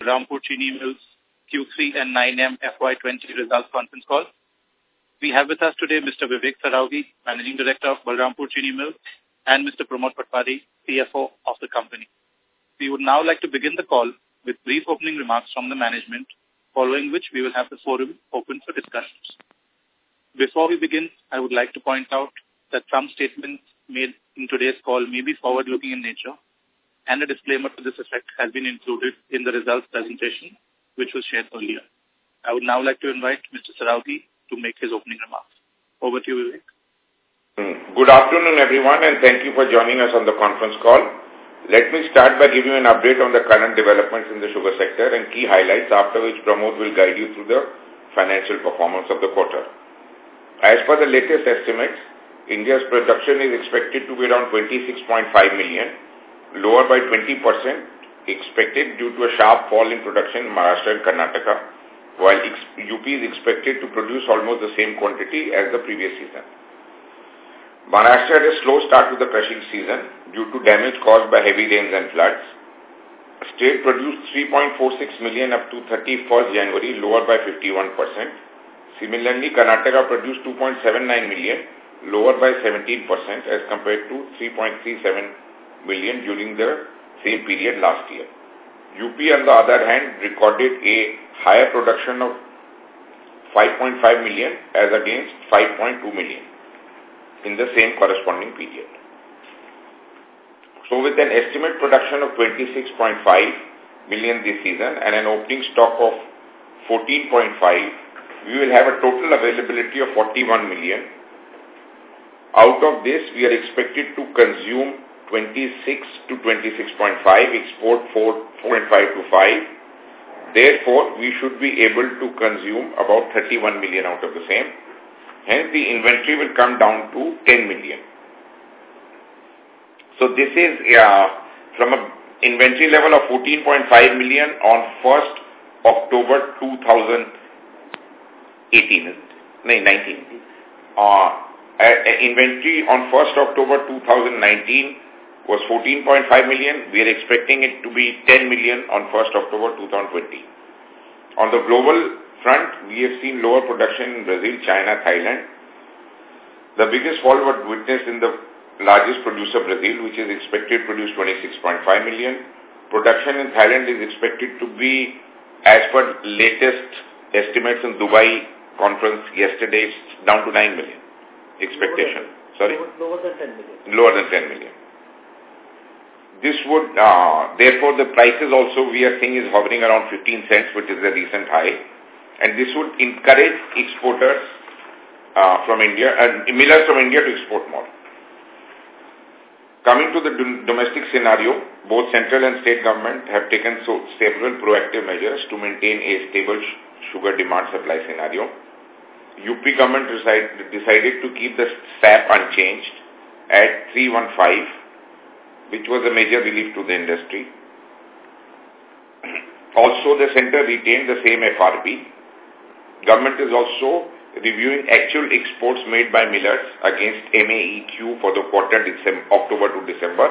Balrampur Chini Mills Q3 and 9M FY20 results conference call. We have with us today Mr. Vivek Saraogi, Managing Director of Balrampur Chini Mills, and Mr. Pramod Patwari, CFO of the company. We would now like to begin the call with brief opening remarks from the management, following which we will have the forum open for discussions. Before we begin, I would like to point out that some statements made in today's call may be forward-looking in nature, and a disclaimer to this effect has been included in the results presentation, which was shared earlier. I would now like to invite Mr. Saraogi to make his opening remarks. Over to you, Vivek. Hmm. Good afternoon, everyone, and thank you for joining us on the conference call. Let me start by giving you an update on the current developments in the sugar sector and key highlights, after which Pramod will guide you through the financial performance of the quarter. As per the latest estimates, India's production is expected to be around 26.5 million, lower by 20% expected due to a sharp fall in production in Maharashtra and Karnataka, while UP is expected to produce almost the same quantity as the previous season. Maharashtra had a slow start to the crushing season due to damage caused by heavy rains and floods. State produced 3.46 million up to 31st January, lower by 51%. Similarly, Karnataka produced 2.79 million, lower by 17% as compared to 3.37 million during the same period last year. UP, on the other hand, recorded a higher production of 5.5 million as against 5.2 million in the same corresponding period. So with an estimate production of 26.5 million this season and an opening stock of 14.5, we will have a total availability of 41 million. Out of this, we are expected to consume 26 to 26.5, export 4.5 to 5. Therefore, we should be able to consume about 31 million out of the same. Hence, the inventory will come down to 10 million. So this is uh, from an inventory level of 14.5 million on 1st October 2018, no, 19. Uh, inventory on 1st October 2019 was 14.5 million. We are expecting it to be 10 million on 1st October 2020. On the global front, we have seen lower production in Brazil, China, Thailand. The biggest fall was witnessed in the largest producer, Brazil, which is expected to produce 26.5 million. Production in Thailand is expected to be, as per latest estimates in Dubai conference yesterday, down to 9 million. Expectation. Lower Sorry? Lower than 10 million. Lower than 10 million. This would, uh, therefore, the prices also we are seeing is hovering around 15 cents, which is a recent high. And this would encourage exporters uh, from India, and uh, millers from India to export more. Coming to the domestic scenario, both central and state government have taken so several proactive measures to maintain a stable sugar demand supply scenario. UP government decide, decided to keep the SAP unchanged at 315 which was a major relief to the industry. Also, the center retained the same FRP. Government is also reviewing actual exports made by millers against MAEQ for the quarter December, October to December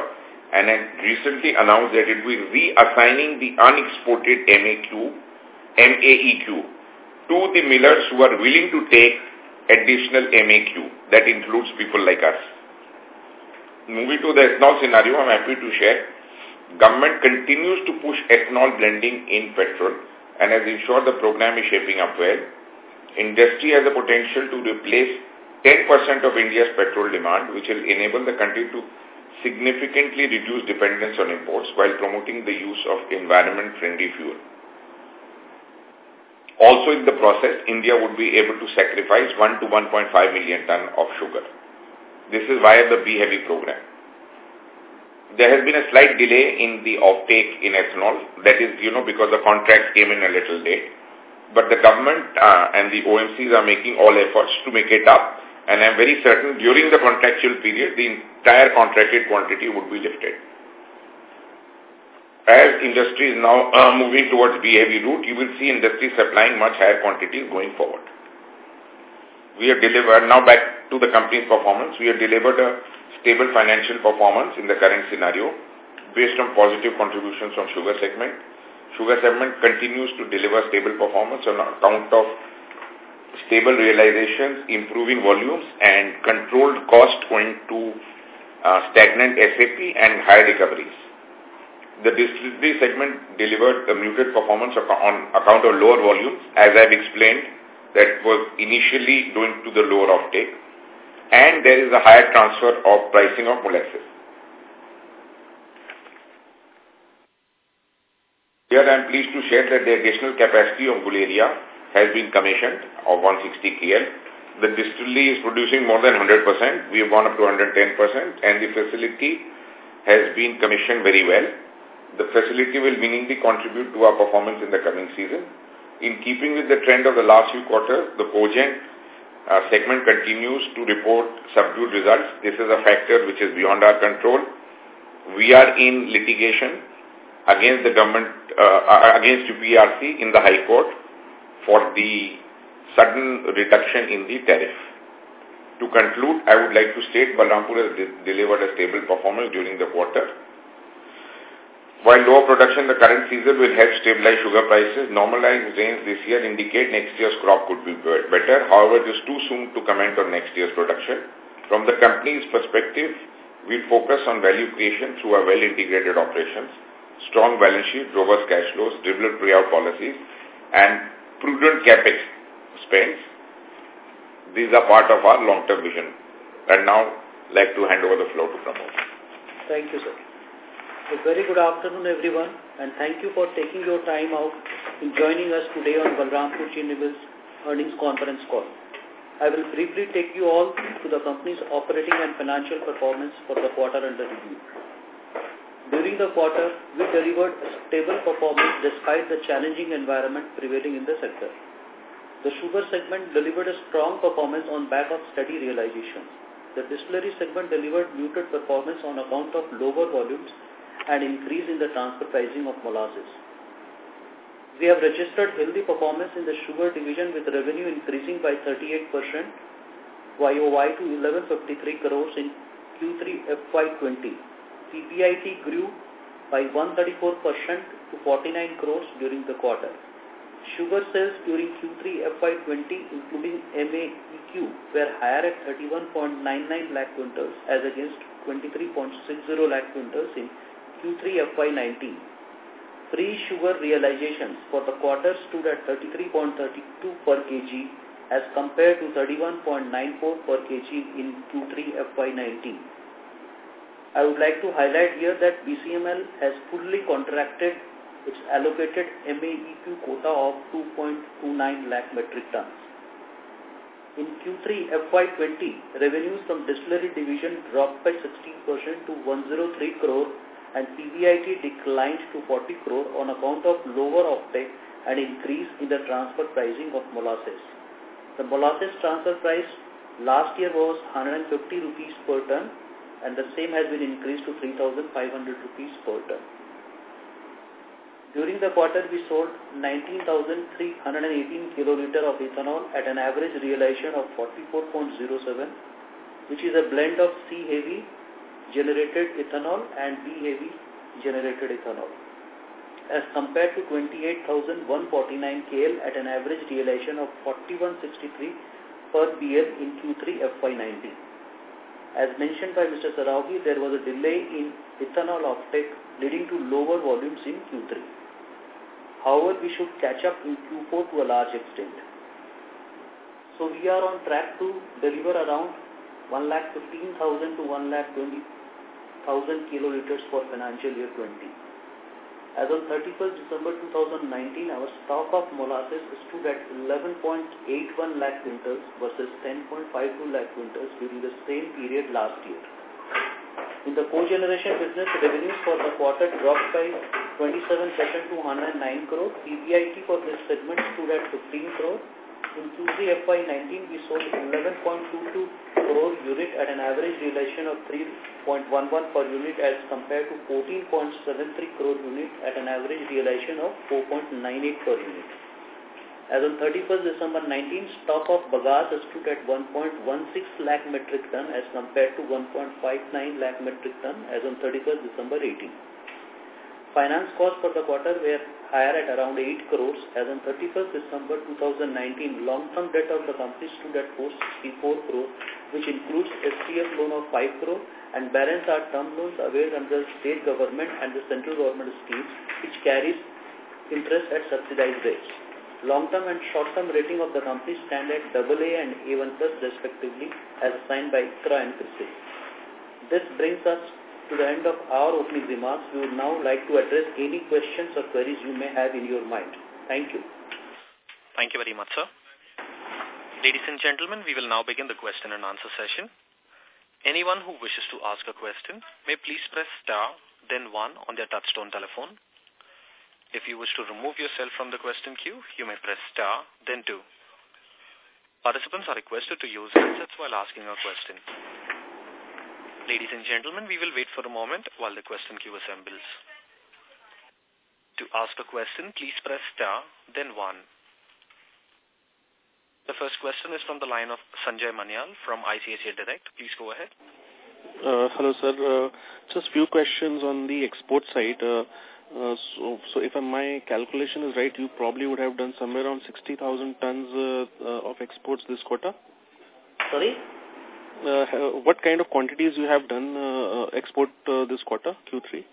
and recently announced that it will be reassigning the unexported MAQ, MAEQ to the millers who are willing to take additional MAQ. That includes people like us. Moving to the ethanol scenario, I'm happy to share. Government continues to push ethanol blending in petrol and has ensured the program is shaping up well. Industry has the potential to replace 10% of India's petrol demand, which will enable the country to significantly reduce dependence on imports while promoting the use of environment-friendly fuel. Also in the process, India would be able to sacrifice 1 to 1.5 million ton of sugar. This is via the B-Heavy program. There has been a slight delay in the offtake in ethanol. That is, you know, because the contracts came in a little late. But the government uh, and the OMCs are making all efforts to make it up. And I'm very certain during the contractual period, the entire contracted quantity would be lifted. As industry is now uh, moving towards B-heavy route, you will see industry supplying much higher quantities going forward. We have delivered, now back to the company's performance. We have delivered a stable financial performance in the current scenario based on positive contributions from sugar segment. Sugar segment continues to deliver stable performance on account of stable realizations, improving volumes, and controlled cost going to uh, stagnant SAP and high recoveries. The distillery segment delivered a muted performance on account of lower volumes, as I've explained, that was initially going to the lower offtake, and there is a higher transfer of pricing of molasses. Here I am pleased to share that the additional capacity of Gularia has been commissioned of 160 KL. The distillery is producing more than 100%. We have gone up to 110% and the facility has been commissioned very well. The facility will meaningfully contribute to our performance in the coming season. In keeping with the trend of the last few quarters, the Cogen uh, segment continues to report subdued results. This is a factor which is beyond our control. We are in litigation against the government, uh, uh against UPRC in the High Court for the sudden reduction in the tariff. To conclude, I would like to state Balrampur has de delivered a stable performance during the quarter. While lower production in the current season will help stabilize sugar prices, normalized rains this year indicate next year's crop could be better. However, it is too soon to comment on next year's production. From the company's perspective, we focus on value creation through our well-integrated operations strong balance sheet, robust cash flows, dividend payout policies, and prudent capex spends. These are part of our long-term vision. And now, I'd like to hand over the floor to Pramod. Thank you, sir. A very good afternoon, everyone, and thank you for taking your time out in joining us today on Balrampur Chini earnings conference call. I will briefly take you all to the company's operating and financial performance for the quarter under review. During the quarter, we delivered a stable performance despite the challenging environment prevailing in the sector. The sugar segment delivered a strong performance on back of steady realizations. The distillery segment delivered muted performance on account of lower volumes and increase in the transfer pricing of molasses. We have registered healthy performance in the sugar division with revenue increasing by 38% YOY to 1153 crores in Q3 FY20 PBIT grew by 134% to 49 crores during the quarter. Sugar sales during Q3 FY20, including MAEQ, were higher at 31.99 lakh quintals as against 23.60 lakh quintals in Q3 FY19. Free sugar realizations for the quarter stood at 33.32 per kg as compared to 31.94 per kg in Q3 FY19. I would like to highlight here that BCML has fully contracted its allocated MAEQ quota of 2.29 lakh metric tons. In Q3 FY20, revenues from distillery division dropped by 16% to 103 crore and PBIT declined to 40 crore on account of lower offtake and increase in the transfer pricing of molasses. The molasses transfer price last year was 150 rupees per ton and the same has been increased to 3,500 rupees per ton. During the quarter, we sold 19,318 kiloliter of ethanol at an average realization of 44.07, which is a blend of C-heavy generated ethanol and B-heavy generated ethanol, as compared to 28,149 KL at an average realization of 4163 per BL in Q3 FY19. As mentioned by Mr. Saraogi, there was a delay in ethanol offtake leading to lower volumes in Q3. However, we should catch up in Q4 to a large extent. So we are on track to deliver around 1,15,000 to 1,20,000 kiloliters for financial year 20. As on 31st December 2019, our stock of molasses stood at 11.81 lakh quintals versus 10.52 lakh quintals during the same period last year. In the cogeneration business, revenues for the quarter dropped by 27% to 109 crore. PBIT for this segment stood at 15 crore in Q3 FY19, we sold 11.22 crore unit at an average realization of 3.11 per unit as compared to 14.73 crore unit at an average realization of 4.98 per unit. As on 31st December 19, stock of bagasse stood at 1.16 lakh metric ton as compared to 1.59 lakh metric ton as on 31st December 18. Finance costs for the quarter were higher at around 8 crores. As on 31st December 2019, long-term debt of the company stood at 464 crores, which includes SDF loan of 5 crore and balance are term loans availed under state government and the central government schemes, which carries interest at subsidized rates. Long-term and short-term rating of the company stand at AA and A1 plus respectively as assigned by ICRA and CRISIL. This brings us to the end of our opening remarks. We would now like to address any questions or queries you may have in your mind. Thank you. Thank you very much, sir. Ladies and gentlemen, we will now begin the question and answer session. Anyone who wishes to ask a question may please press star, then one on their touchtone telephone. If you wish to remove yourself from the question queue, you may press star, then two. Participants are requested to use handsets while asking a question. Ladies and gentlemen, we will wait for a moment while the question queue assembles. To ask a question, please press star, then one. The first question is from the line of Sanjay Manyal from ICICI Direct. Please go ahead. Uh, hello, sir. Uh, just few questions on the export side. Uh, uh, so, so if my calculation is right, you probably would have done somewhere around 60,000 tons uh, uh, of exports this quarter. Sorry? Uh, what kind of quantities you have done uh, export uh, this quarter, Q3?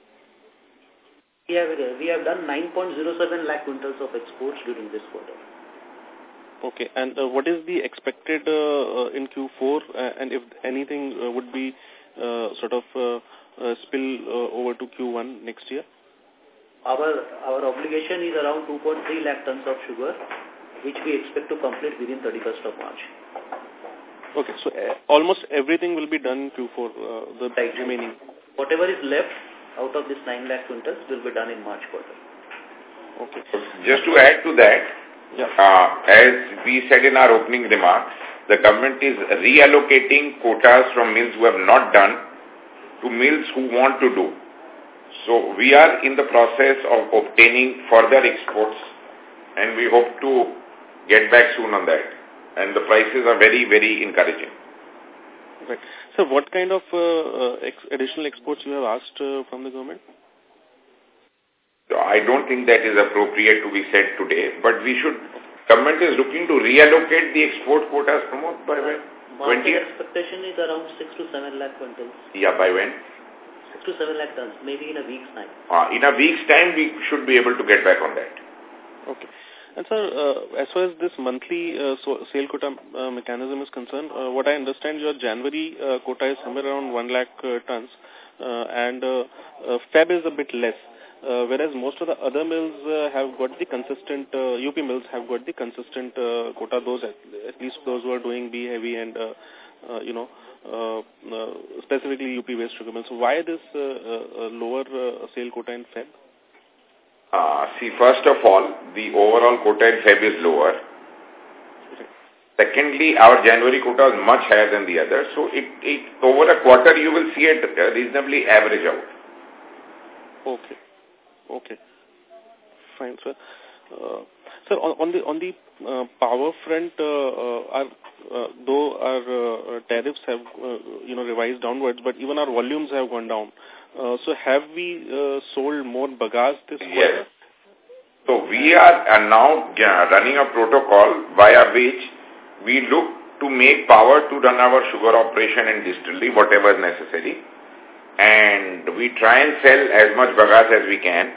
We have, we have done 9.07 lakh quintals of exports during this quarter. Okay, and uh, what is the expected uh, uh in Q4 uh, and if anything uh, would be uh, sort of uh, uh, spill uh, over to Q1 next year? Our, our obligation is around 2.3 lakh tons of sugar, which we expect to complete within 31st of March. Okay, so uh, almost everything will be done in Q4, uh, the right. remaining. Whatever is left out of this 9 lakh quintals will be done in March quarter. Okay. Just to add to that, yeah. uh, as we said in our opening remarks, the government is reallocating quotas from mills who have not done to mills who want to do. So we are in the process of obtaining further exports and we hope to get back soon on that and the prices are very, very encouraging. Right. So what kind of uh, uh, ex additional exports you have asked uh, from the government? I don't think that is appropriate to be said today, but we should, government is looking to reallocate the export quotas Pramod by when? Market 20? expectation is around 6 to 7 lakh quintals. Yeah, by when? 6 to 7 lakh tons, maybe in a week's time. Uh, in a week's time, we should be able to get back on that. Okay. And sir, uh, as far as this monthly uh, so sale quota uh, mechanism is concerned, uh, what I understand your January uh, quota is somewhere around 1 lakh uh, tons uh, and uh, uh, Feb is a bit less. Uh, whereas most of the other mills uh, have got the consistent, uh, UP mills have got the consistent uh, quota, those at, at least those who are doing B heavy and, uh, uh, you know, uh, uh, specifically UP waste sugar mills. So why this uh, uh, lower uh, sale quota in Feb? Uh, see, first of all, the overall quota in Feb is lower. Secondly, our January quota is much higher than the others. So, it, it over a quarter, you will see it reasonably average out. Okay. Okay. Fine, sir. Uh, sir, on, on the on the uh, power front, uh, uh, our, uh, though our uh, tariffs have uh, you know revised downwards, but even our volumes have gone down. Uh, so have we uh, sold more bagasse this yes. quarter? So we are uh, now running a protocol via which we look to make power to run our sugar operation and distillery, whatever is necessary. And we try and sell as much bagasse as we can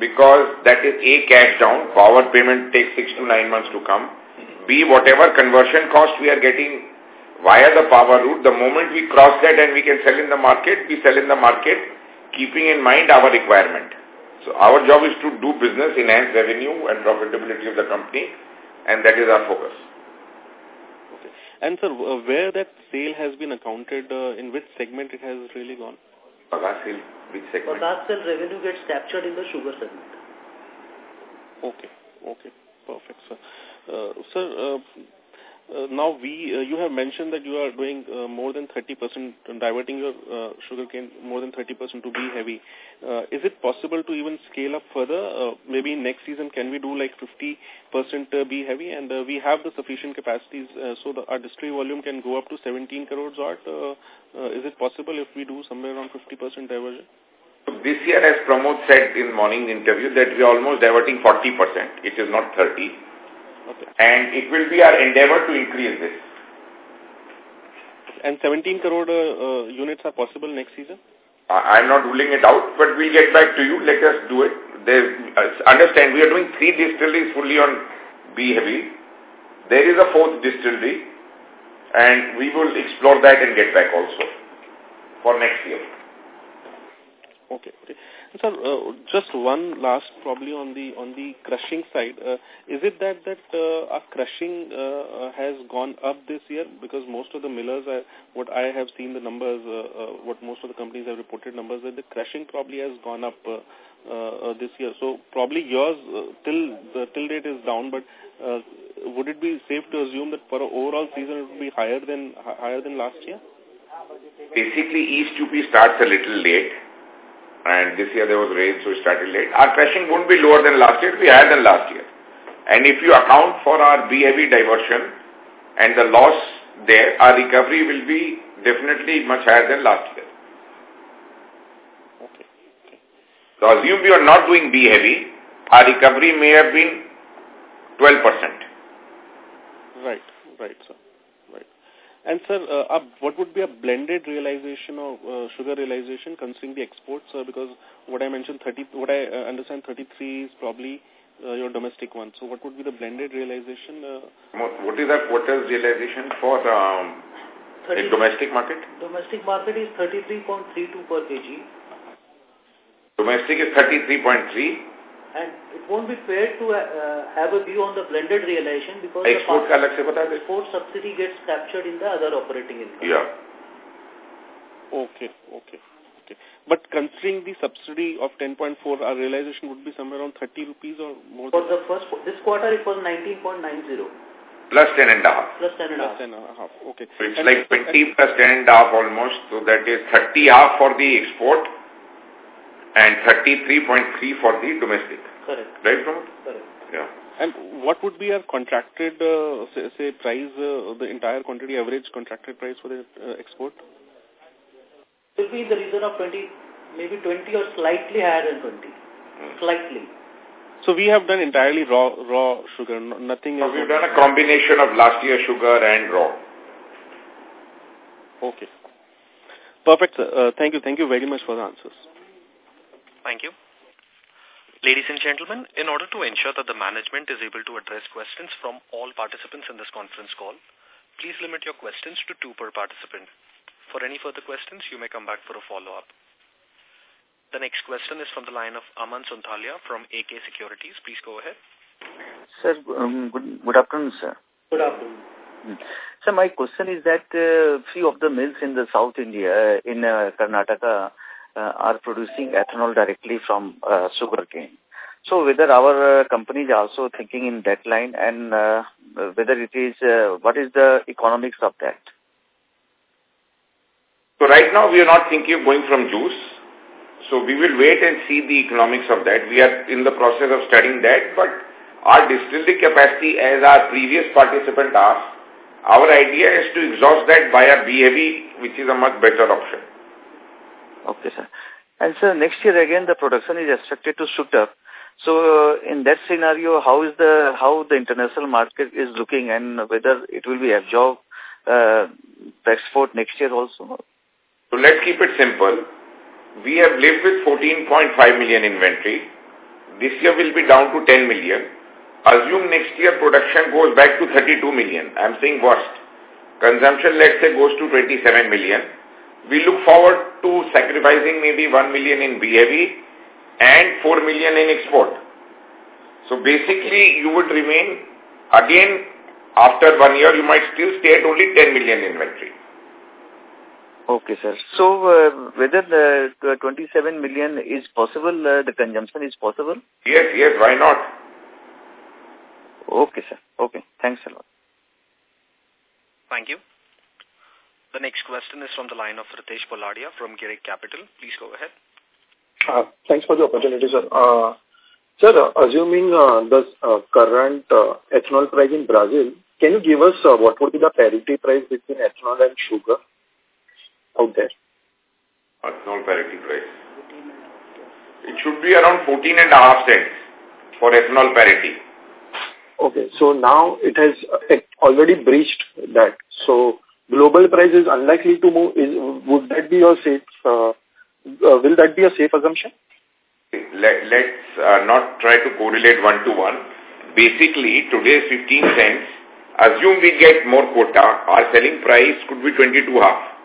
because that is A, cash down, power payment takes six to nine months to come. B, whatever conversion cost we are getting via the power route, the moment we cross that and we can sell in the market, we sell in the market, keeping in mind our requirement. So our job is to do business, enhance revenue and profitability of the company, and that is our focus. Okay. And sir, uh, where that sale has been accounted, uh, in which segment it has really gone? Bagasse sale, which segment? Bagasse sale revenue gets captured in the sugar segment. Okay, okay, perfect, sir. Uh, sir, uh, uh, now we, uh, you have mentioned that you are doing uh, more than 30%, diverting your uh, sugarcane more than 30% to B heavy. Uh, is it possible to even scale up further? Uh, maybe next season can we do like 50% uh, B heavy and uh, we have the sufficient capacities uh, so the, our distillery volume can go up to 17 crores odd. Uh, uh, is it possible if we do somewhere around 50% diversion? This year, as Pramod said in morning interview, that we are almost diverting 40%. It is not 30. Okay. And it will be our endeavor to increase this. And 17 crore uh, units are possible next season? I'm not ruling it out, but we'll get back to you. Let us do it. There, uh, understand, we are doing three distilleries fully on B heavy. There is a fourth distillery, and we will explore that and get back also for next year. Okay. okay. Sir, uh, just one last probably on the on the crushing side. Uh, is it that that uh, our crushing uh, uh, has gone up this year? Because most of the millers, are, what I have seen the numbers, uh, uh, what most of the companies have reported numbers, that the crushing probably has gone up uh, uh, this year. So probably yours uh, till the till date is down, but uh, would it be safe to assume that for overall season it would be higher than higher than last year? Basically, East UP starts a little late and this year there was rain, so we started late. Our crushing won't be lower than last year, it will be higher than last year. And if you account for our B-heavy diversion and the loss there, our recovery will be definitely much higher than last year. Okay. So assume we are not doing B-heavy, our recovery may have been 12%. Right, right, sir. And sir, uh, what would be a blended realization of uh, sugar realization considering the exports? Uh, because what I mentioned, 30, what I uh, understand, 33 is probably uh, your domestic one. So what would be the blended realization? Uh? What is that quarter's realization for um, the domestic market? Domestic market is 33.32 per kg. Domestic is 33.3 and it won't be fair to uh, have a view on the blended realization because export the export subsidy gets captured in the other operating income. Yeah. Okay, okay. Okay. But considering the subsidy of 10.4, our realization would be somewhere around 30 rupees or more? For the first, this quarter it was 19.90. Plus 10 and a half. Plus 10 and a half. 10 and a half, okay. So it's and like 20 and plus 10 and a half almost, so that is 30 half for the export and 33.3 for the domestic. Correct. Right, Pramod? Correct. Yeah. And what would be our contracted, uh, say, say, price, uh, the entire quantity average contracted price for the uh, export? It will be in the region of 20, maybe 20 or slightly higher than 20. Hmm. Slightly. So we have done entirely raw raw sugar, nothing else. we've done a combination of last year sugar and raw. Okay. Perfect. Uh, thank you. Thank you very much for the answers. Thank you. Ladies and gentlemen, in order to ensure that the management is able to address questions from all participants in this conference call, please limit your questions to two per participant. For any further questions, you may come back for a follow-up. The next question is from the line of Aman Sonthalia from AK Securities. Please go ahead. Sir, um, good, good afternoon, sir. Good afternoon. Hmm. So my question is that uh, few of the mills in the South India, in uh, Karnataka, uh, are producing ethanol directly from uh, sugarcane. So whether our uh, company is also thinking in that line and uh, whether it is, uh, what is the economics of that? So right now we are not thinking of going from juice. So we will wait and see the economics of that. We are in the process of studying that, but our distillery capacity, as our previous participant asked, our idea is to exhaust that by a BAV, which is a much better option. Okay, sir. And sir, next year again the production is expected to shoot up. So uh, in that scenario, how is the how the international market is looking and whether it will be absorbed uh, export next year also? So let's keep it simple. We have lived with 14.5 million inventory. This year will be down to 10 million. Assume next year production goes back to 32 million. I'm saying worst. Consumption, let's say, goes to 27 million we look forward to sacrificing maybe 1 million in BAV and 4 million in export. So basically you would remain, again, after one year, you might still stay at only 10 million inventory. Okay, sir. So uh, whether the, the 27 million is possible, uh, the consumption is possible? Yes, yes, why not? Okay, sir. Okay, thanks a lot. Thank you. The next question is from the line of Ritesh Poladia from Girik Capital. Please go ahead. Uh, thanks for the opportunity, sir. Uh, sir, uh, assuming uh, the uh, current uh, ethanol price in Brazil, can you give us uh, what would be the parity price between ethanol and sugar out there? Ethanol parity price. It should be around 14 and a half cents for ethanol parity. Okay, so now it has already breached that. So global price is unlikely to move. Is, would that be a safe, uh, uh, will that be a safe assumption? Let, let's uh, not try to correlate one to one. Basically, today's 15 cents, assume we get more quota, our selling price could be 22 half.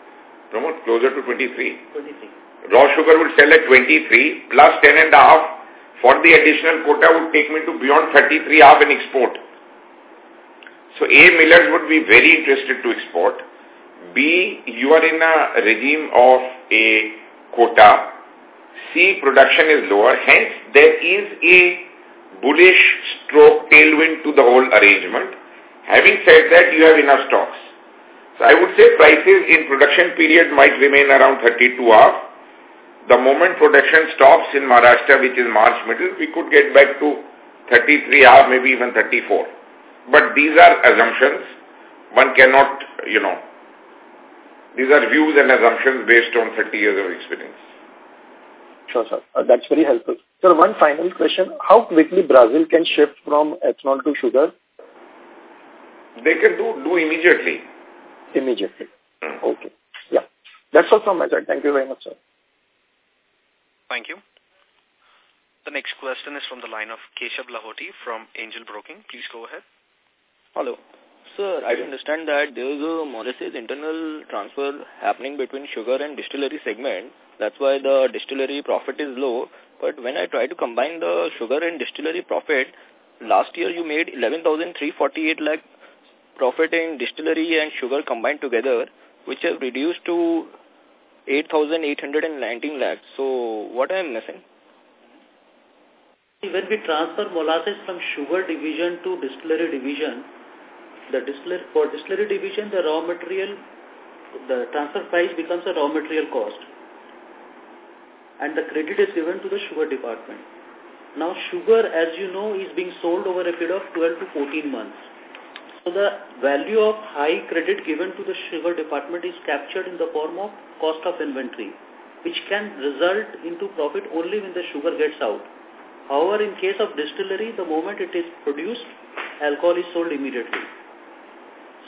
Pramod closer to 23. 23. Raw sugar would sell at 23 plus 10 and a half for the additional quota would take me to beyond 33 half in export. So A, millers would be very interested to export. B, you are in a regime of a quota. C, production is lower. Hence, there is a bullish stroke tailwind to the whole arrangement. Having said that, you have enough stocks. So I would say prices in production period might remain around 32 half. The moment production stops in Maharashtra, which is March middle, we could get back to 33 half, maybe even 34. But these are assumptions. One cannot, you know, these are views and assumptions based on 30 years of experience. Sure, sir. Uh, that's very helpful. Sir, one final question. How quickly Brazil can shift from ethanol to sugar? They can do, do immediately. Immediately. Mm. Okay. Yeah. That's all from my side. Thank you very much, sir. Thank you. The next question is from the line of Keshav Lahoti from Angel Broking. Please go ahead. Hello. Sir, I understand that there is a molasses internal transfer happening between sugar and distillery segment. That's why the distillery profit is low. But when I try to combine the sugar and distillery profit, last year you made 11,348 lakh profit in distillery and sugar combined together, which have reduced to 8,819 lakhs. So what I am missing? When we transfer molasses from sugar division to distillery division, the distillery, for distillery division, the raw material, the transfer price becomes a raw material cost. And the credit is given to the sugar department. Now, sugar, as you know, is being sold over a period of 12 to 14 months. So the value of high credit given to the sugar department is captured in the form of cost of inventory, which can result into profit only when the sugar gets out. However, in case of distillery, the moment it is produced, alcohol is sold immediately.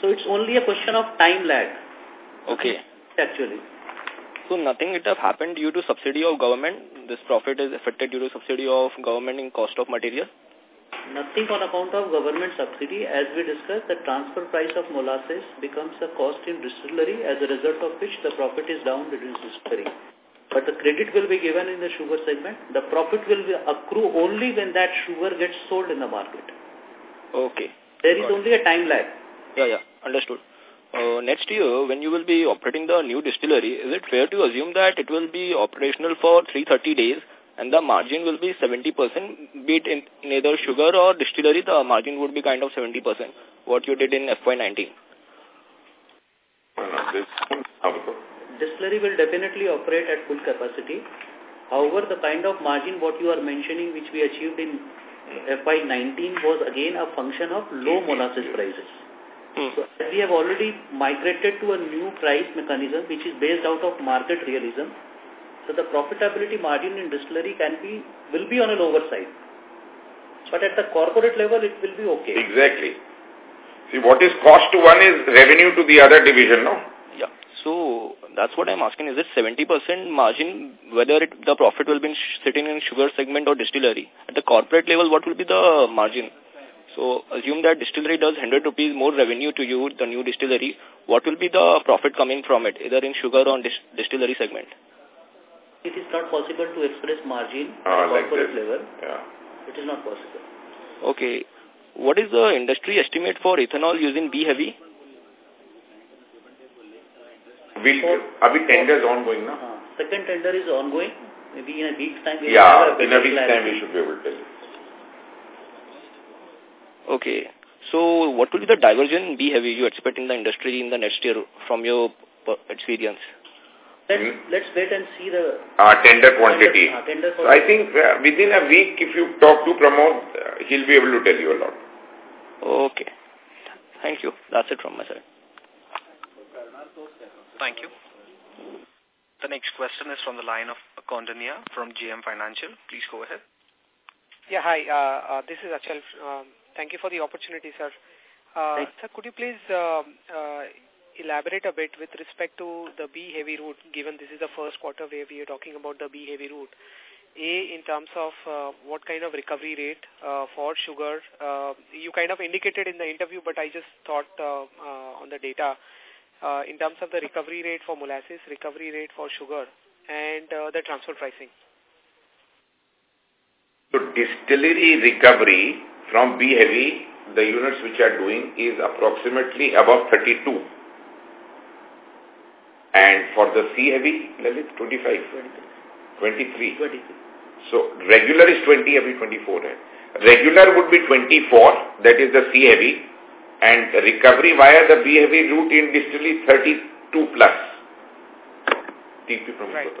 So it's only a question of time lag. Okay. Actually. So nothing it have happened due to subsidy of government? This profit is affected due to subsidy of government in cost of material? Nothing on account of government subsidy. As we discussed, the transfer price of molasses becomes a cost in distillery as a result of which the profit is down in distillery. But the credit will be given in the sugar segment. The profit will accrue only when that sugar gets sold in the market. Okay. There is only a time lag. Yeah, yeah. Understood. Uh, next year, when you will be operating the new distillery, is it fair to assume that it will be operational for 330 days and the margin will be 70%, be it in, in either sugar or distillery, the margin would be kind of 70%, what you did in FY19? Distillery will definitely operate at full capacity. However, the kind of margin what you are mentioning which we achieved in FY19 was again a function of low molasses prices. Hmm. So we have already migrated to a new price mechanism which is based out of market realism. So the profitability margin in distillery can be, will be on a lower side. But at the corporate level, it will be okay. Exactly. See, what is cost to one is revenue to the other division, no? Yeah. So that's what I'm asking. Is it 70% margin, whether it, the profit will be in sitting in sugar segment or distillery? At the corporate level, what will be the margin? So assume that distillery does 100 rupees more revenue to you, the new distillery. What will be the profit coming from it, either in sugar or dis distillery segment? It is not possible to express margin Ah, at like corporate this. level. Yeah. It is not possible. Okay. What is the industry estimate for ethanol using B-heavy? We'll, abhi tender is ongoing, no? Uh, second tender is ongoing. Maybe in a week's time. we will Yeah, in a week's time we should be able to tell you. Okay. So what will be the diversion in B-heavy you expect in the industry in the next year from your experience? Let's, Hmm. let's wait and see the Uh, tender quantity. uh, tender So I think uh, within a week, if you talk to Pramod, uh, he'll be able to tell you a lot. Okay. Thank you. That's it from my side. Thank you. The next question is from the line of Kondania from JM Financial. Please go ahead. Yeah, hi. Uh, uh, this is Achal. Um, thank you for the opportunity, sir. Uh, sir, could you please uh, uh, elaborate a bit with respect to the B heavy route, given this is the first quarter where we are talking about the B heavy route? A, in terms of uh, what kind of recovery rate uh, for sugar, uh, you kind of indicated in the interview, but I just thought uh, uh, on the data, uh, in terms of the recovery rate for molasses, recovery rate for sugar, and uh, the transfer pricing. So distillery recovery from B heavy, the units which are doing is approximately above 32. And for the C heavy, Lalit, 25? 23. 23. So regular is 20, every 24. Regular would be 24, that is the C heavy, and recovery via the B heavy route in distillery 32 plus. TP from right.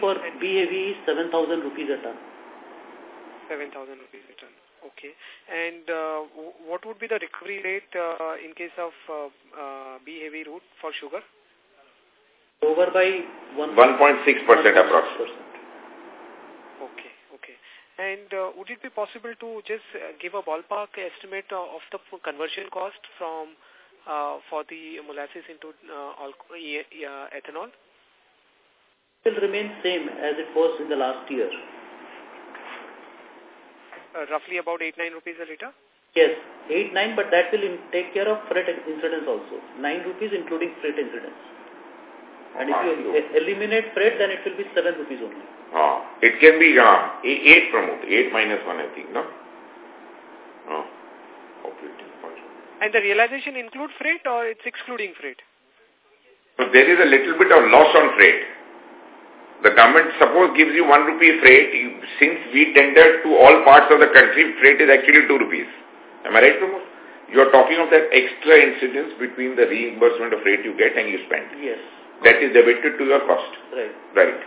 For B heavy is 7,000 rupees a ton. 7,000 rupees a ton. Okay. And uh, what would be the recovery rate uh, in case of uh, uh, B heavy route for sugar? Over by 1.6% approximately. Okay, okay. And uh, would it be possible to just uh, give a ballpark estimate of the conversion cost from uh, for the molasses into uh, uh, ethanol? It will remain same as it was in the last year. Uh, roughly about 8-9 rupees a liter? Yes, 8-9, but that will take care of freight incidence also. 9 rupees including freight incidence. And if you eliminate freight, then it will be 7 rupees only. Ah, it can be uh, 8 Pramod, 8 minus 1 I think, no? Oh, okay. And the realization include freight or it's excluding freight? So there is a little bit of loss on freight. The government suppose gives you 1 rupee freight, since we tender to all parts of the country, freight is actually 2 rupees. Am I right, Pramod? You are talking of that extra incidence between the reimbursement of freight you get and you spend. Yes. That is debited to your cost. Right. Right.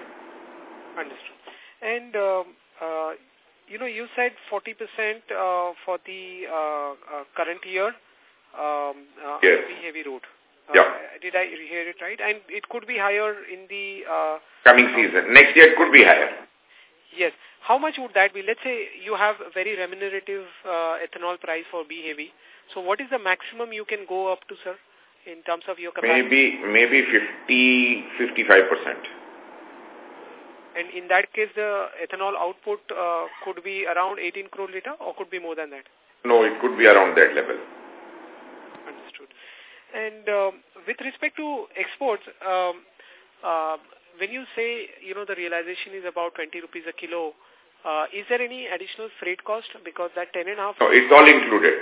Understood. And, um, uh, you know, you said 40% uh, for the uh, uh, current year um, uh, yes. heavy route. Uh, yeah. Did I hear it right? And it could be higher in the... Uh, Coming season. Next year it could be higher. Yes. How much would that be? Let's say you have a very remunerative uh, ethanol price for B heavy. So what is the maximum you can go up to, sir, in terms of your Maybe, capacity? maybe 50, 55%. And in that case, the ethanol output uh, could be around 18 crore liter or could be more than that? No, it could be around that level. And um, with respect to exports, um, uh, when you say, you know, the realization is about 20 rupees a kilo, uh, is there any additional freight cost? Because that 10 and a half... No, it's all included.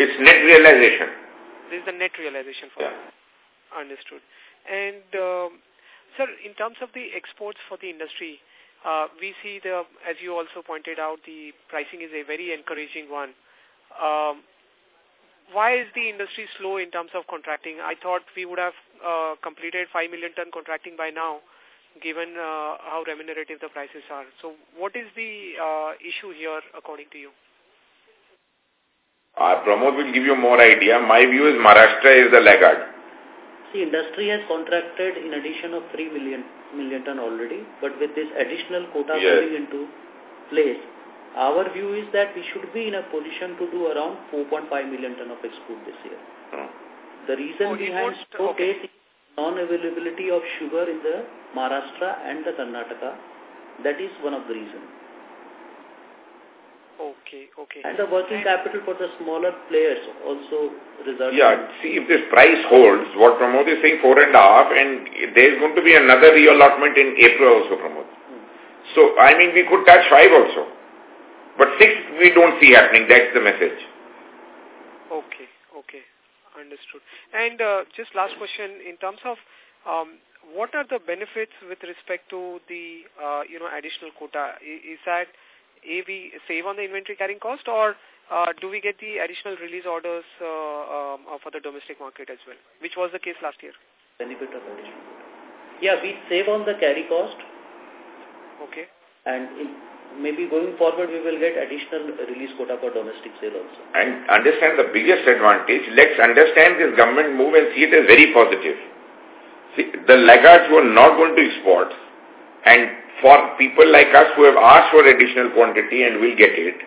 It's net realization. This is the net realization for yeah. Understood. And um, Sir, in terms of the exports for the industry, uh, we see the, as you also pointed out, the pricing is a very encouraging one. Um, why is the industry slow in terms of contracting? I thought we would have uh, completed 5 million ton contracting by now, given uh, how remunerative the prices are. So what is the uh, issue here, according to you? Uh, Pramod will give you more idea. My view is Maharashtra is the laggard. See, industry has contracted in addition of 3 million, million ton already, but with this additional quota yes. coming into place, our view is that we should be in a position to do around 4.5 million ton of export this year. Hmm. The reason oh, behind so okay. is non-availability of sugar in the Maharashtra and the Karnataka. That is one of the reasons. Okay, okay. And the working capital for the smaller players also results. Yeah, see if this price holds, what Pramod is saying four and a half and there is going to be another reallotment in April also, Pramod. Hmm. So, I mean, we could touch five also. But six we don't see happening, that's the message. Okay, okay. Understood. And uh, just last question, in terms of um, what are the benefits with respect to the, uh, you know, additional quota? Is that a, we save on the inventory carrying cost or uh, do we get the additional release orders uh, um, uh, for the domestic market as well, which was the case last year? Benefit of additional. Yeah, we save on the carry cost. Okay. And in, maybe going forward we will get additional release quota for domestic sale also. And understand the biggest advantage, let's understand this government move and see it as very positive. See, the laggards were not going to export and for people like us who have asked for additional quantity and will get it,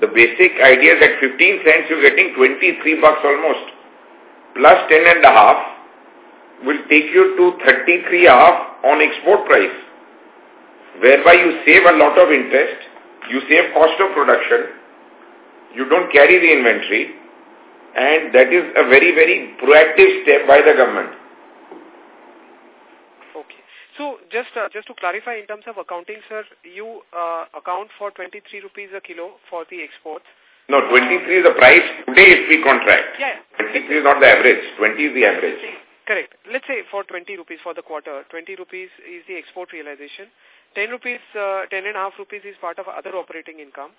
the basic idea is at 15 cents you're getting 23 bucks almost plus 10 and a half will take you to 33 half on export price whereby you save a lot of interest, you save cost of production, you don't carry the inventory and that is a very, very proactive step by the government. Okay. So just uh, just to clarify in terms of accounting, sir, you uh, account for 23 rupees a kilo for the exports. No, 23 is the price today if we contract. Yeah. 23 is not the average. 20 is the average. Correct. Let's say for 20 rupees for the quarter, 20 rupees is the export realization. 10 rupees, uh, 10 and a half rupees is part of other operating income.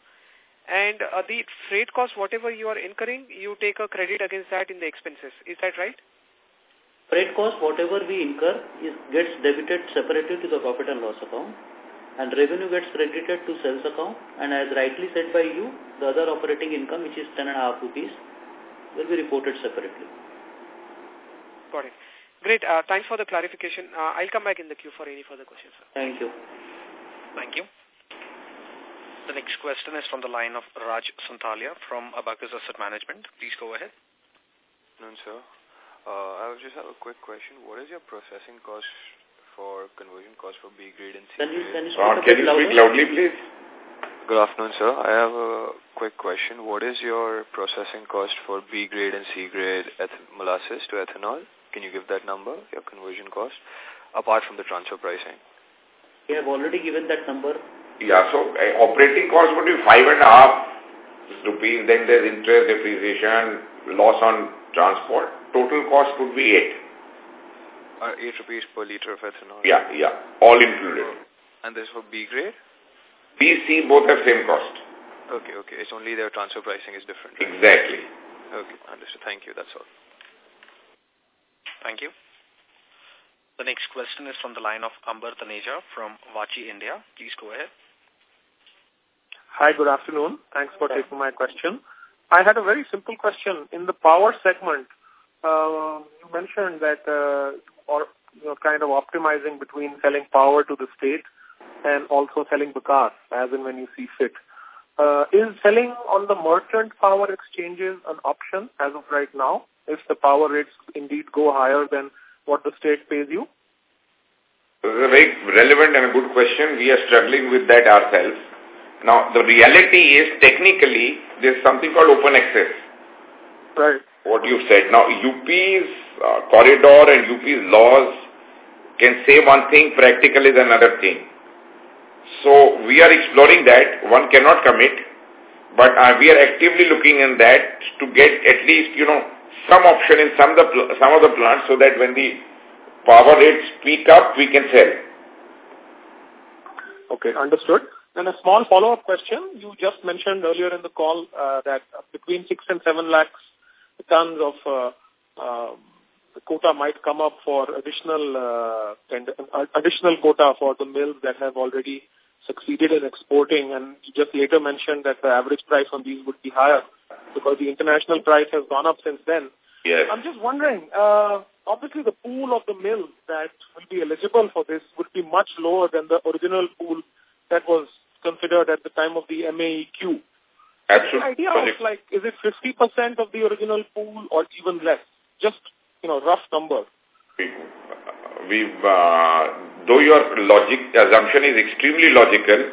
And uh, the freight cost, whatever you are incurring, you take a credit against that in the expenses. Is that right? Freight cost, whatever we incur, is gets debited separately to the profit and loss account and revenue gets credited to sales account and as rightly said by you, the other operating income which is 10 and a half rupees will be reported separately. Got it. Great. Uh, thanks for the clarification. Uh, I'll come back in the queue for any further questions. Sir. Thank you. Thank you. The next question is from the line of Raj Santalia from Abacus Asset Management. Please go ahead. No, sir. Uh, I just have a quick question. What is your processing cost for conversion cost for B grade and C grade? Can you, can you speak, can you speak loudly, please? Good afternoon, sir. I have a quick question. What is your processing cost for B grade and C grade molasses to ethanol? Can you give that number, your conversion cost, apart from the transfer pricing? We have already given that number. Yeah, so uh, operating cost would be five and a half rupees. Then there's interest, depreciation, loss on transport total cost would be 8. Uh, 8 rupees per liter of ethanol? Yeah, yeah, all included. Oh. And this for B grade? B, C, both have same cost. Okay, okay. It's only their transfer pricing is different. Right? Exactly. Okay, understood. Thank you. That's all. Thank you. The next question is from the line of Amber Taneja from Vachi India. Please go ahead. Hi, good afternoon. Thanks for taking my question. I had a very simple question. In the power segment, uh, you mentioned that uh, or you know, kind of optimizing between selling power to the state and also selling the car as and when you see fit. Uh, is selling on the merchant power exchanges an option as of right now if the power rates indeed go higher than what the state pays you? This is a very relevant and a good question. We are struggling with that ourselves. Now, the reality is technically there's something called open access. Right what you've said. Now, UP's uh, corridor and UP's laws can say one thing, practical is another thing. So, we are exploring that. One cannot commit, but uh, we are actively looking in that to get at least, you know, some option in some of the, some of the plants so that when the power rates peak up, we can sell. Okay, understood. And a small follow-up question. You just mentioned earlier in the call uh, that between 6 and 7 lakhs tons of uh, uh, quota might come up for additional uh, uh, additional quota for the mills that have already succeeded in exporting and you just later mentioned that the average price on these would be higher because the international price has gone up since then. Yes. I'm just wondering, uh, obviously the pool of the mills that will be eligible for this would be much lower than the original pool that was considered at the time of the MAEQ. Absolutely. The idea of like, is it 50% of the original pool or even less? Just, you know, rough number. We've, uh, though your logic assumption is extremely logical,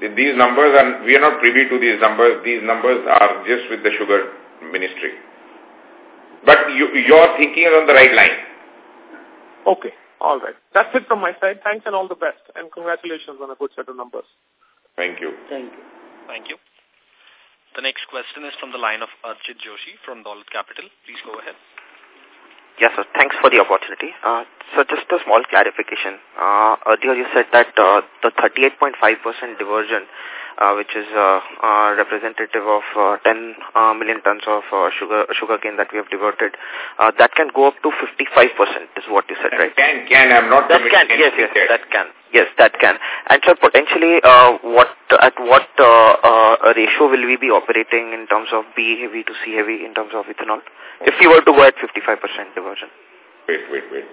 these numbers, and we are not privy to these numbers, these numbers are just with the sugar ministry. But you, your thinking is on the right line. Okay. All right. That's it from my side. Thanks and all the best. And congratulations on a good set of numbers. Thank you. Thank you. Thank you. The next question is from the line of Archit Joshi from Dolat Capital. Please go ahead. Yes, sir. Thanks for the opportunity. Uh, so just a small clarification. Uh, earlier you said that uh, the 38.5% diversion uh, which is uh, uh, representative of uh, 10 uh, million tons of uh, sugar sugar cane that we have diverted, uh, that can go up to 55% is what you said, that right? Can, can. I'm not That can, yes, yes, that can. Yes, that can. And sir, potentially, uh, what at what uh, uh, ratio will we be operating in terms of B heavy to C heavy in terms of ethanol? If we were to go at 55% diversion. Wait, wait, wait.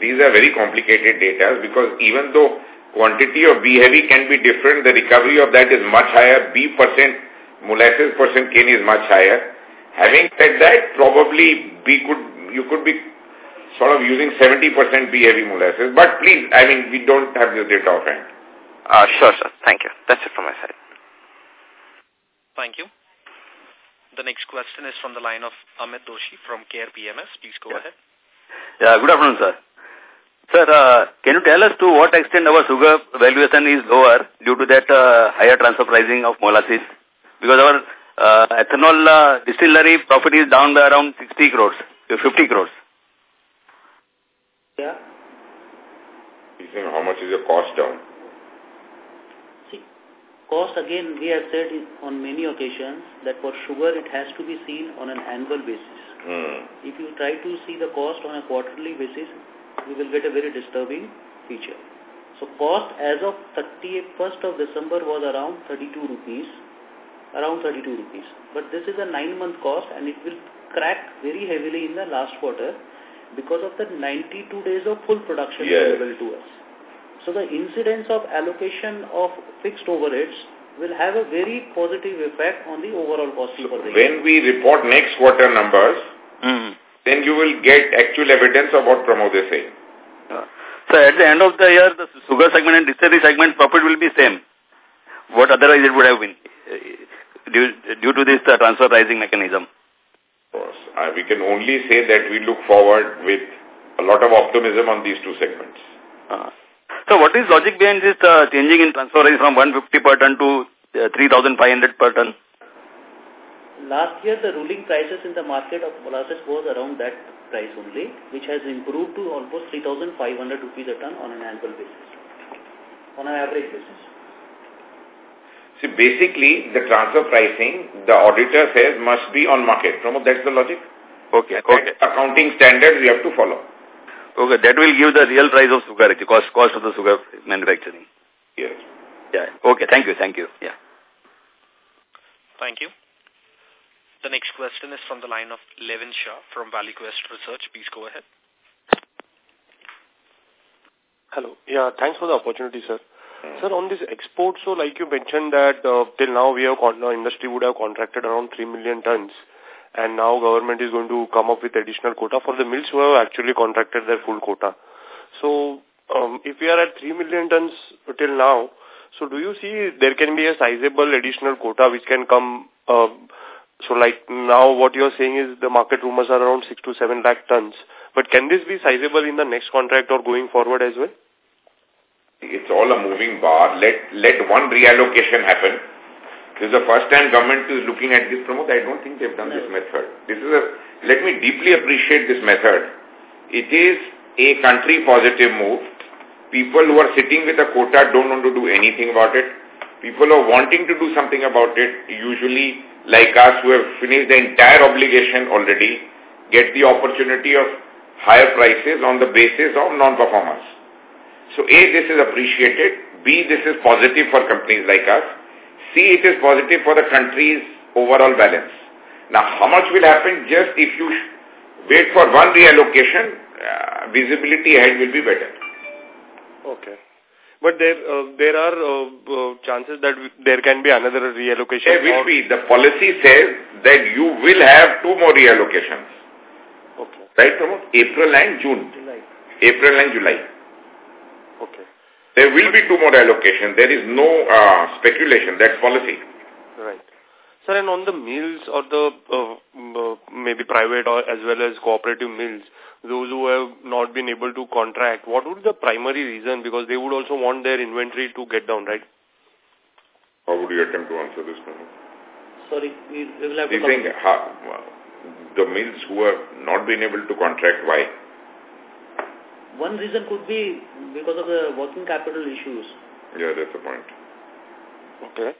These are very complicated data because even though quantity of B heavy can be different, the recovery of that is much higher. B percent molasses percent cane is much higher. Having said that, probably B could you could be sort of using 70% B heavy molasses. But please, I mean, we don't have this data offhand. Uh, sure, sir. Thank you. That's it from my side. Thank you. The next question is from the line of Amit Doshi from Care PMS. Please go yeah. ahead. Yeah, good afternoon, sir. Sir, uh, can you tell us to what extent our sugar valuation is lower due to that uh, higher transfer pricing of molasses? Because our uh, ethanol uh, distillery profit is down by around 60 crores, 50 crores. Yeah. He's saying how much is the cost down? See, cost again, we have said on many occasions that for sugar it has to be seen on an annual basis. Hmm. If you try to see the cost on a quarterly basis, you will get a very disturbing feature. So cost as of 31st of December was around 32 rupees, around 32 rupees. But this is a nine-month cost and it will crack very heavily in the last quarter because of the 92 days of full production yes. available to us. So the incidence of allocation of fixed overheads will have a very positive effect on the overall cost so for the When we report next quarter numbers, mm. then you will get actual evidence of what Pramod is saying. Uh, so at the end of the year, the sugar segment and distillery segment profit will be same. What otherwise it would have been uh, due, due to this uh, transfer pricing mechanism. Of course. Uh, we can only say that we look forward with a lot of optimism on these two segments. Uh, so what is logic behind this uh, changing in transfer price from 150 per ton to uh, 3,500 per ton? Last year, the ruling prices in the market of molasses was around that price only, which has improved to almost 3,500 rupees a ton on an annual basis, on an average basis. See, basically, the transfer pricing, the auditor says must be on market. Pramod, that's the logic? Okay, okay. accounting standards we have to follow. Okay, that will give the real price of sugar, the cost, cost of the sugar manufacturing. Yes. Yeah, okay, thank you, thank you. Yeah. Thank you. The next question is from the line of Levin Shah from ValueQuest Research. Please go ahead. Hello. Yeah, thanks for the opportunity, sir. Sir, on this export, so like you mentioned that uh, till now we have con industry would have contracted around 3 million tons and now government is going to come up with additional quota for the mills who have actually contracted their full quota. So um, if we are at 3 million tons till now, so do you see there can be a sizable additional quota which can come, uh, so like now what you're saying is the market rumors are around 6 to 7 lakh tons, but can this be sizable in the next contract or going forward as well? It's all a moving bar. Let, let one reallocation happen. This is the first time government is looking at this Pramod. I don't think they've done no. this method. This is a, let me deeply appreciate this method. It is a country positive move. People who are sitting with a quota don't want to do anything about it. People are wanting to do something about it, usually like us who have finished the entire obligation already, get the opportunity of higher prices on the basis of non-performance. So A, this is appreciated. B, this is positive for companies like us. C, it is positive for the country's overall balance. Now, how much will happen just if you wait for one reallocation, uh, visibility ahead will be better. Okay. But there uh, there are uh, uh, chances that there can be another reallocation. There will be. The policy says that you will have two more reallocations. Okay. Right, Pramod? April and June. July. April and July. Okay. There will be two more allocations. There is no uh, speculation. That's policy. Right. Sir, and on the mills or the uh, uh, maybe private or as well as cooperative mills, those who have not been able to contract, what would be the primary reason? Because they would also want their inventory to get down, right? How would you attempt to answer this? Pramod? Sorry, we, we will have Do to... you think how, the mills who have not been able to contract, why? One reason could be because of the working capital issues. Yeah, that's the point. Okay.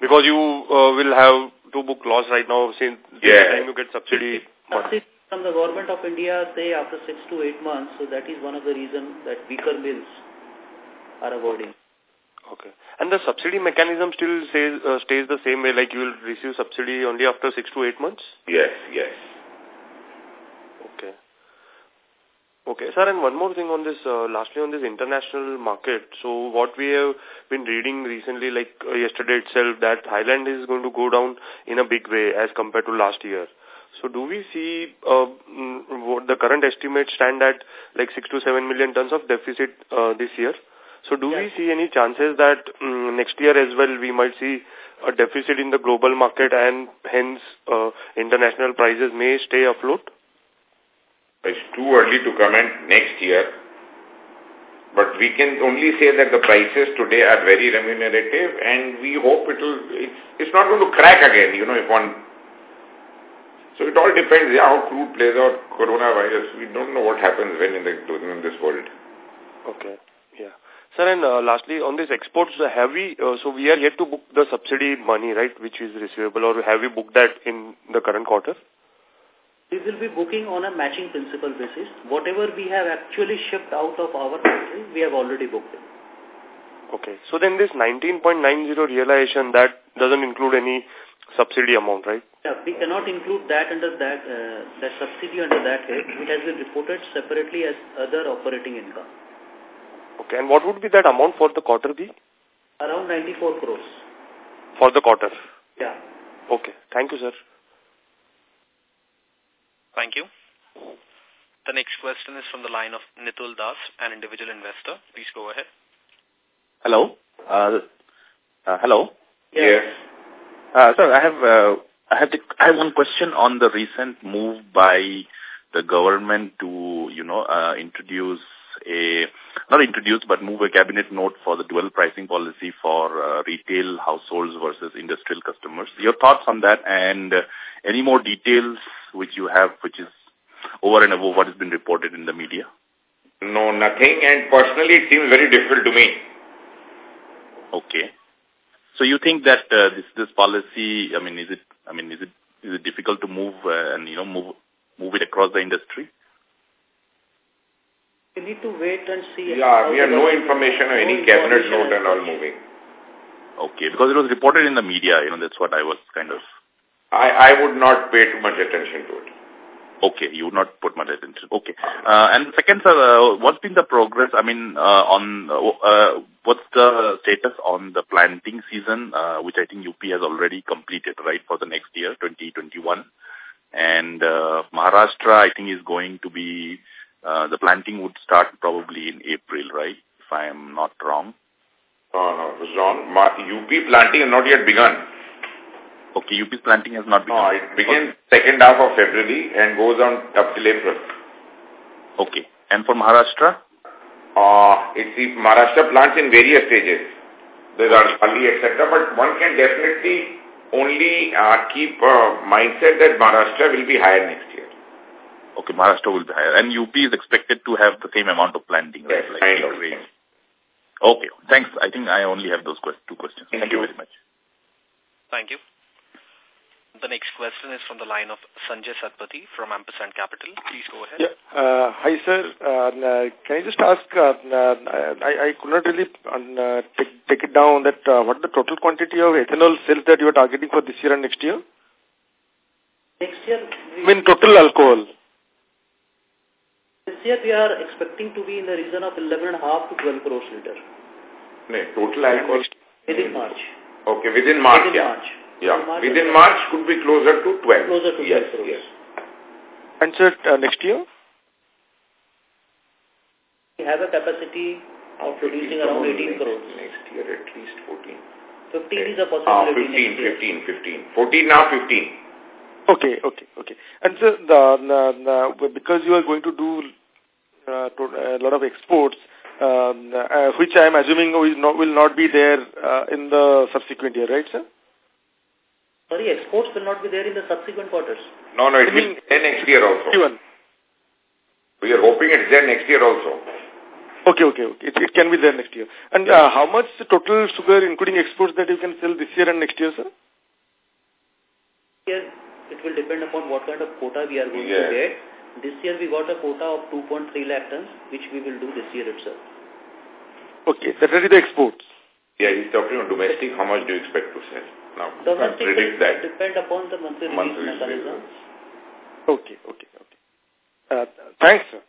Because you uh, will have to book loss right now since yeah. the time you get subsidy. Subsidy from the government of India, say after six to eight months, so that is one of the reasons that weaker mills are avoiding. Okay. And the subsidy mechanism still says, uh, stays the same way, like you will receive subsidy only after six to eight months? Yes, yes. Okay. Okay, sir, and one more thing on this, uh, lastly on this international market. So what we have been reading recently, like uh, yesterday itself, that Thailand is going to go down in a big way as compared to last year. So do we see uh, mm, what the current estimates stand at like 6 to 7 million tons of deficit uh, this year? So do yes. we see any chances that um, next year as well we might see a deficit in the global market and hence uh, international prices may stay afloat? It's too early to comment next year. But we can only say that the prices today are very remunerative and we hope it will, it's, it's not going to crack again, you know, if one... So it all depends yeah, how crude plays out coronavirus. We don't know what happens when in, the, in this world. Okay, yeah. Sir, and uh, lastly, on this exports, have we, uh, so we are yet to book the subsidy money, right, which is receivable, or have we booked that in the current quarter? We will be booking on a matching principle basis. Whatever we have actually shipped out of our country, we have already booked it. Okay. So then this 19.90 realization, that doesn't include any subsidy amount, right? Yeah, we cannot include that under that, uh, that subsidy under that head. It has been reported separately as other operating income. Okay. And what would be that amount for the quarter be? Around 94 crores. For the quarter? Yeah. Okay. Thank you, sir. Thank you. The next question is from the line of Nitul Das, an individual investor. Please go ahead. Hello. Uh, uh, hello. Yes. Uh, sir, I have uh, I have the, I have one question on the recent move by the government to you know uh, introduce a not introduce but move a cabinet note for the dual pricing policy for uh, retail households versus industrial customers. Your thoughts on that and uh, any more details which you have which is over and above what has been reported in the media? No, nothing. And personally, it seems very difficult to me. Okay. So you think that uh, this this policy? I mean, is it? I mean, is it is it difficult to move uh, and you know move move it across the industry? We need to wait and see. Yeah, we have no information or any cabinet note and all moving. Okay, because it was reported in the media, you know, that's what I was kind of... I, I would not pay too much attention to it. Okay, you would not put much attention. Okay. Uh, and second, sir, uh, what's been the progress, I mean, uh, on, uh, uh what's the status on the planting season, uh, which I think UP has already completed, right, for the next year, 2021. And uh, Maharashtra, I think, is going to be uh, the planting would start probably in April, right? If I am not wrong. Oh, no, it. UP planting has not yet begun. Okay, UP's planting has not begun. No, it begins okay. second half of February and goes on up till April. Okay. And for Maharashtra? Uh, it's the Maharashtra plants in various stages. There are Ali, etc. But one can definitely only uh, keep uh, mindset that Maharashtra will be higher next year. Okay, Maharashtra will be higher. And UP is expected to have the same amount of planting, right? Yes, like kind of. Range. Okay, thanks. I think I only have those quest two questions. Thank, Thank you. you very much. Thank you. The next question is from the line of Sanjay Satpathy from Ampersand Capital. Please go ahead. Yeah. Uh, hi, sir. Uh, can I just ask, uh, uh, I, I could not really uh, take, take it down that uh, what is the total quantity of ethanol sales that you are targeting for this year and next year? Next year? I mean total alcohol. This year we are expecting to be in the region of 11.5 to 12 crores liter. No, total alcohol? Within March. Okay, within March, within yeah. March. Yeah, March within March could be closer to 12. Closer to yes, 12. Yes. And sir, uh, next year? We have a capacity of producing around 18 crores. Next year at least 14. 15 is a possibility. Ah, 15, 15, 15. 14 now 15. Okay, okay, okay. And so the, the, the because you are going to do uh, to, a lot of exports, um, uh, which I am assuming will not, will not be there uh, in the subsequent year, right, sir? Sorry, exports will not be there in the subsequent quarters. No, no, it will be there next year also. Even. We are hoping it's there next year also. Okay, okay, okay. It, it can be there next year. And uh, how much total sugar, including exports, that you can sell this year and next year, sir? Yes, it will depend upon what kind of quota we are going yeah. to get. This year we got a quota of 2.3 lakh tons, which we will do this year itself. Okay, that is the exports. Yeah, he's talking on domestic. How much do you expect to sell? Now, domestic predict that. depend upon the monthly, monthly mechanisms. Okay, okay, okay. Uh, thanks, sir.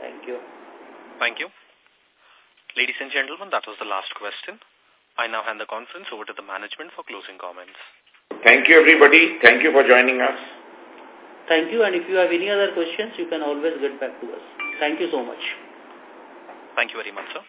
Thank you. Thank you. Ladies and gentlemen, that was the last question. I now hand the conference over to the management for closing comments. Thank you, everybody. Thank you for joining us. Thank you. And if you have any other questions, you can always get back to us. Thank you so much. Thank you very much, sir.